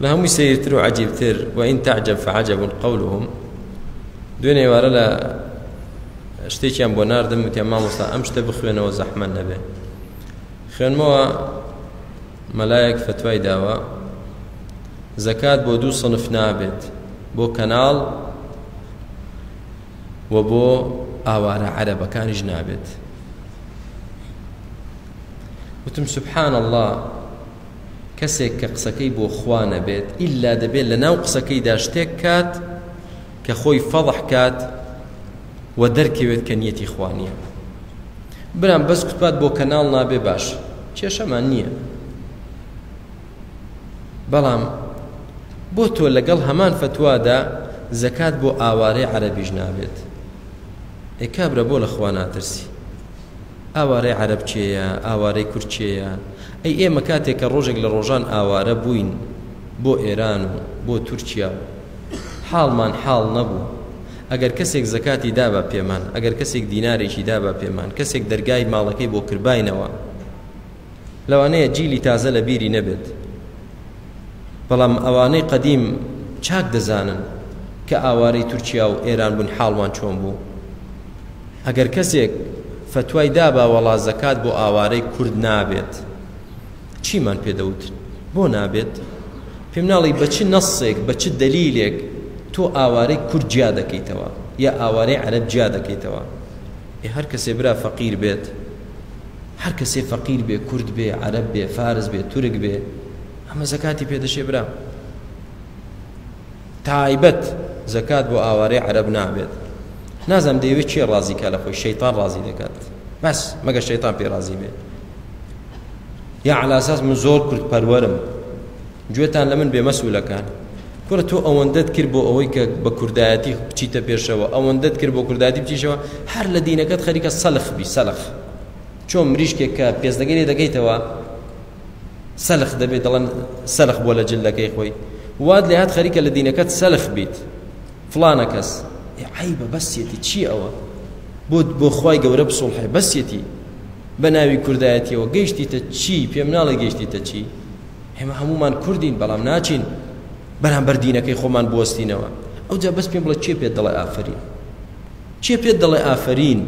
لهموی سەیرتر و عەجیبتر و ان تعجب فعجب قولهم دوێنێ وارە لە شتێکیان بۆ ناردم وتیان مامۆستا ئەم شتە بخوێنەوە زەحمەن نەبێ خوێنمەوە مەلایەک فتوای داوە زەکات بۆ دوو صنف نابێت بۆ کەناڵ و بۆ ئاوارە عەرەبەکانیش نابێت وتم سبحان الله کەسێک کە قسەکەی بۆ خوا نەبێت ئیلا دەبێت لە ناو قسەکەیدا شتێک کات کە خۆی فەضح کات و دەرکەوێت کە نیەتی خوا نیە برام بەس کوتبات بۆ کەناڵ نابێ باش کێشەمان نییە بەڵام بۆ تۆ لەگەڵ هەمان فتوادا زەکات بۆ ئاوارەی عەرەبیش نابێت ئێ کابرا بۆ لە خوا ناترسی ئاوارەی عەرەب کێیە، ئاوارەی کورد کێیە؟ ئەی ئێمە کاتێک کە ڕۆژێک لە ڕۆژان ئاوارە بووین بۆ ئێران و بۆ تورکیا و حاڵمان حاڵ نەبوو، ئەگەر کەسێک زەکاتی دابا پێمان، ئەگەر کەسێک دینارێکی دابا پێمان، کەسێک دەرگای ماڵەکەی بۆ کردباینەوە، لەوانەیە جیلی تازە لە بیری نەبێت، بەڵام ئەوانەی قەدیم چاک دەزانن کە ئاوارەی تورکیا و ئێران بوون حاڵمان چۆن بوو. ئەگەر کەسێک فەتوای دابا وەڵا زەکات بۆ ئاوارەی کورد نابێت، چیمان پێ دەوتن؟ بۆ نابێت؟ پێم ناڵێی بە چ نەسێک، بە چ دەلیلێک تۆ ئاوارەی کورد جیا دەکەیتەوە یا ئاوارەی عەرەب جیا دەکەیتەوە؟ ئێ هەر کەسێ برا فەقیر بێت، هەر کەسێ فەقیر بێ کورد بێ عەرەب بێ فارس بێ تورک بێ ئەمە زەکاتی پێ دەشێ برام تایبەت زەکات بۆ ئاوارەی عەرەب نابێت نازم دەیەوێت چێ ڕازی کا لە خۆی شەیتان ڕازی دەکات بەس مەگە شەیتان پێ ڕازی بێت یا علاساس من زۆر کورد پەروەرم گوێتان لە من بێ مەسولەکان. کورە تۆ ئەوەندەت کرد بۆ ئەوەی کە بە کوردایەتی بچیتە پێشەوە ئەوەندەت کرد بۆ کوردایەتی بچیشەوە هەر لە دینەکەت خەریکە سەلخ بی سەلخ چۆن مریشکێک کە پێستەکەی لێ دەگەیتەوە سەلخ دەبێت دەڵێن سەلخ بۆ لە جلەکەی خۆی وات لە هات خەریکە لە دینەکەت سەلخ بیت فلانە کەس عیبە بەسیەتی چی ئەوە بۆ بۆ خی گەورە بسوڵحێ بەسیەتی بە ناوی کوردایەتیەوە گەیشتیتە چی پێم ناڵێ گەیشتیتە چی ئێمە هەموومان کوردین بەڵام ناچین بەرامبەر دینەکەی خۆمان بوەستینەوە ئەوجا بەس پێم بڵێ چێ پێت دەڵێ ئافرین چێ پێت دەڵێ ئافرین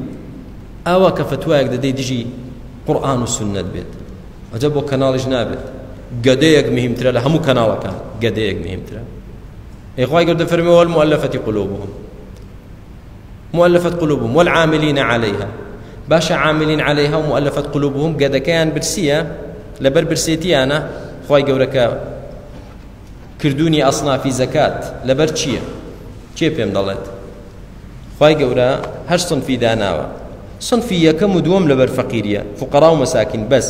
ئاوا کە فتوایەک دەدەی دژی قورآن و سنت بێت ئەجا بۆ کەناڵیش نابێت گەدەیەک مهمترە لە هەموو کەناڵەکان گەدەیەک مهمترە ئەیخوای گەوردە فەرمەوە المؤلفەتی قلوبهم مولفت قلوبهم والعاملین علیها باشە عاملین علیها و مولفت قلوبهم گەدەکەیان برسیە لەبەر برسێتیانە خوای گەورە کە کردوونی ئەسنافی زەکات لەبەر چییە کێ پێم دەڵێت خوای گەورە هەر سنفی داناوە سنفی یەکەم و دووەم لەبەر فەقیریە فقرا و مەساکین بەس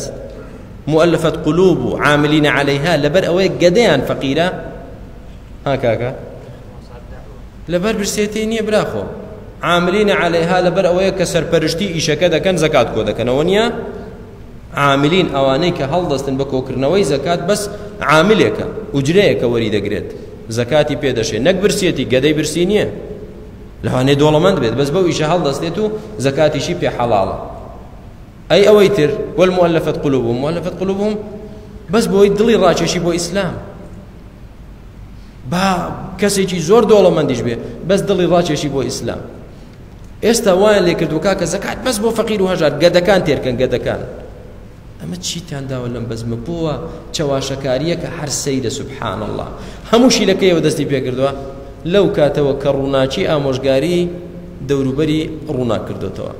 مؤلفت قلوب و عاملین علیها لەبەر ئەوەی گەدەیان فەقیرە ها کاکە لەبەر برسێتی نیە برا خۆ عاملین علیها لەبەر ئەوەیە کە سەرپەرشتی ئیشەکە دەکەن زەکات کۆ دەکەنەوە نیە عاملین ئەوانەی کە هەڵدەستن بە کۆکردنەوەی زەکات بەس عاملێکە ئوجرەیەکە وەری دەگرێت زەکاتی پێدەشێت نەک برسێتی گەدەی برسی نییە لەوانێ دۆڵەمەند بێت بەس بەو ئیشە هەڵدەستێت و زەکاتیشی پێ حەڵاڵە ئەی ئەوەی تر وەل مؤلفت قلوبهم مؤلفت قلوبهم بەس بۆی دڵی ڕاکێشی بۆ ئیسلام با کەسێکی زۆر دۆڵەمەندیش بێ بەس دڵی ڕاکێشی بۆ ئیسلام ئێستا وایە لێکردو کاکە زەکات بەس بۆ فەقیر و هەژار گەدەکان تێرکەن گەدەکان ئەمە چیتان داوە لەم بەزمە بۆوە چەواشەکاریەکە هەر سەیرە سبحان الله هەمووشی لەکەیەوە دەستی پێکردووە لەو کاتەوە کە ڕووناکی ئامۆژگاری دەوروبەری ڕوونا کردوتەوە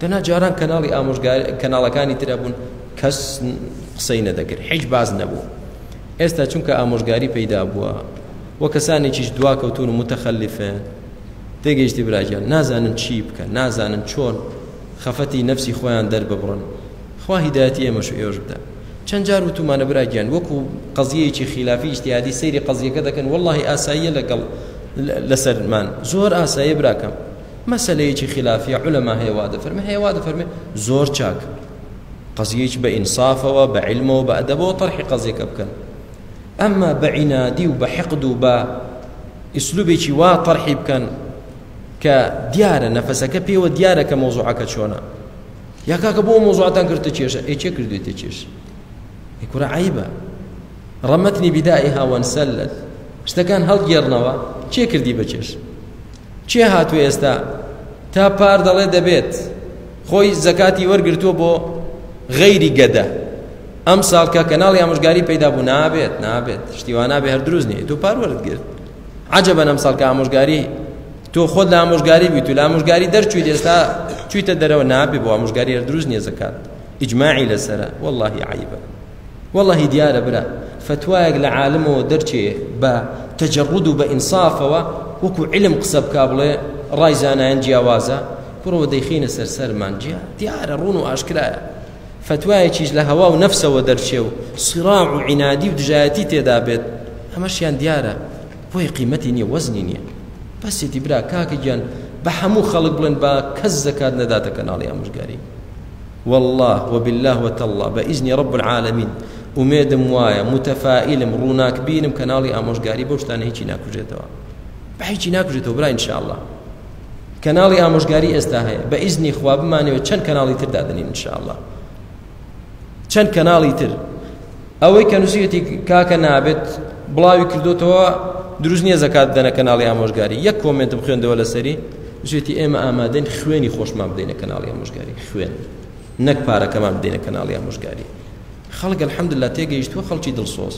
دەنا جاران کەناڵی ئامۆژگار کەناڵەکانی ترەبوون کەس قسەی نەدەکرد هیچ باز نەبوو ئێستا چونکە ئامۆژگاری پەیدابووە و کەسانێکیش دواکەوتوون و موتەخەلیفن، تێگەیشتی برا گیان، نازانن چی بکەن، نازانن چۆن خەفەتی نەفسی خۆیان دەرببڕن، خوا هیدایەتی ئێمەش و ئێوەش بدات. چەند جار وتوومانە برا گیان، وەکو قەزیەیەکی خیلافی ئیجتیهادی سەیری قەزیەکە دەکەن، وەڵڵاهی ئاساییە لەگەڵ لەسەرمان، زۆر ئاساییە براکەم، مەسەلەیەکی خیلافیە، عولەما هەیە وا دەفەرموێ، هەیە وا دەفەرموێ، زۆر چاک. قەزیەیەکی بە ئینسافەوە بە عیلمەوە بە ئەدەبەوە تەرحی قەزیەکە بکەن ئەمما بە عینادی و بە حقد و بە ئیسلوبێکی وا تەرحی بکەن کە دیارە نەفەسەکە پێوە دیارە کە مۆزوعەکە چۆنە یا کاکە بۆ مۆزوعاتان کردتە کێشە ئێ چێ کردوێتە کێش ئێ کورە عیبە ڕەمەتنی بیدائیها وەنسەلت شتەکان هەڵگێڕنەوە چێ کردی بە کێش کێ هاتوە ئێستا تا پار دەڵێ دەبێت خۆی زەکاتی وەرگرتووە بۆ غەیری گەدە ئەم ساڵ کە کەناڵی ئامۆژگاری پەیدا بوو نابێت نابێت شتیوانابێ هەر دروست نیە تۆ پار وەرت گرت عجبە ئەم ساڵ کە ئامۆژگاری تۆ خۆت لە ئامۆژگاری بیت و لە ئامۆژگاری دەرچوویت ئێستا چویتە دەرەوە نابێ بۆ ئامۆژگاری هەر دروست نیە زەکات ئیجماعی لەسرە واللهی عیبە وەڵاهی دیارە برا فەتوایەک لە عالمەوە دەرچێ بە تەجەڕود و بە ئینسافەوە وەکو عیلم قسە بکا بڵێ ڕای زانایان جیاوازە کوڕەوە دەیخەینە سەر سەرمان جیا دیارە ڕوون و ئاشکرایە فەتوایەکیش لە هەوا و نەفسەوە دەرچێ و سراع و عینادی و دژایەتی تێدا بێت ئەمەشیان دیارە بۆی قیمەتی نییە وەزنی نییە بەسێتی برا کاکە گیان بە هەموو خەڵک بڵێن با کەس زەکات نەداتە کەناڵی ئاموژگاری وەاللە وباللە وتاللە بە ئیزنی رب العالمین ئومێدم وایە متفائیلم ڕووناکبینم کەناڵی ئامۆژگاری بەو شتانە هیچی ناکوژێتەوە بە هیچی ناکوژێتەوە برا ان شاء اللە کەناڵی ئامۆژگاری ئێستا هەیە بە ئیزنی خوا بمانەوە چەند کەناڵی تر دادنین ان شاء اللە چەند کەناڵی تر ئەوەی کە نووسیوێتی کاکە نابێت بڵاوی کردوتەوە دروست نییە زەکات بدەنە کەناڵی ئامۆژگاری یەک کۆمنتم خوێندەوە لەسەری نووسێتی ئێمە ئامادەین خوێنی خۆشمان بدەینە کەناڵی ئامۆژگاری خوێن نەک پارەکەمان بدەینە کەناڵی ئامۆژگاری خەڵک الحەمدلله تێگەیشتووە خەڵکی دڵسۆز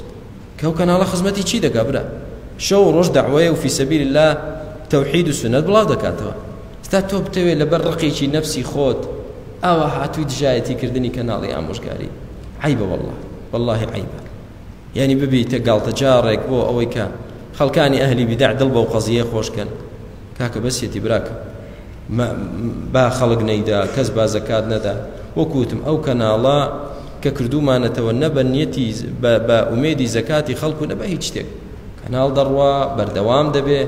کە و کەناڵە خزمەتی چی دەکا برا شەو ڕۆژ داوەیە و فیسەبیل الله تەوحید و سنت بڵاو دەکاتەوە ستا تۆ بتەوێت لەبەر ڕقێکی نەفسی خۆت ئاوا هاتووی دژایەتی کردنی کەناڵی ئامۆژگاری عەیبە وەڵڵا وەڵڵاهی عەیبە یانی ببیتە گاڵتەجاڕێک بۆ ئەوەی کە خەڵکانی ئەهلی بیدع دڵ بەو قەزییە خۆش کەن کاکە بەسیەتی براکەم با خەڵک نەیدا کەس با زەکات نەدا وەکوتم ئەو کەناڵە کە کردومانەتەوە نە بە نیەتی بە ئومێدی زەکاتی خەڵکو نە بە هیچ شتێک کەناڵ دەڕوا بەردەوام دەبێ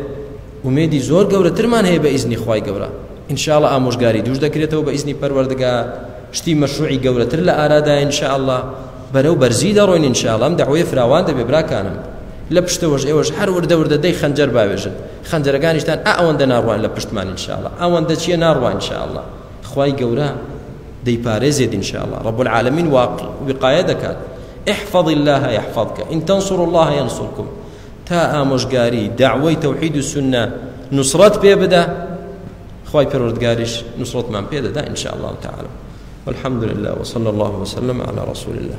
ئومێدی زۆر گەورەترمان هەیە بە ئیزنی خی گەورە ان شاء اللە ئامۆژگاری دوش دەکرێتەوە بە ئیزنی پەروەردگار شتی مەشروعی گەورەتر لە ئارادایە ان شاء اللە بەرەو بەرزی دەڕۆین ان شاء اللە ئەم دەعوەیە فراوان دەبێ براکانم لە پشتەوەش ئێوەش هەر وردە وردە دەی خەنجەر باوێژن خەنجەرەکانیشتان ئا ئەوەندە ناڕوان لە پشتمان ان شاء اللە ئەوەندە چیە ناڕوان ان شاء اللە خوای گەورە دەیپارێزێت ان شاء اللە رب العالمین واقع وقایە دەکات احفظ الله يحفظك ان تنصر الله ينصركم تا ئامۆژگاری داوەی تەوحید و سنە نوسڕەت پێ بدە خوای پەروەردگاریش نوسڕەتمان پێ دەدا ان شاء الله تعالی والحمد لله وصلى الله وسلم على رسول الله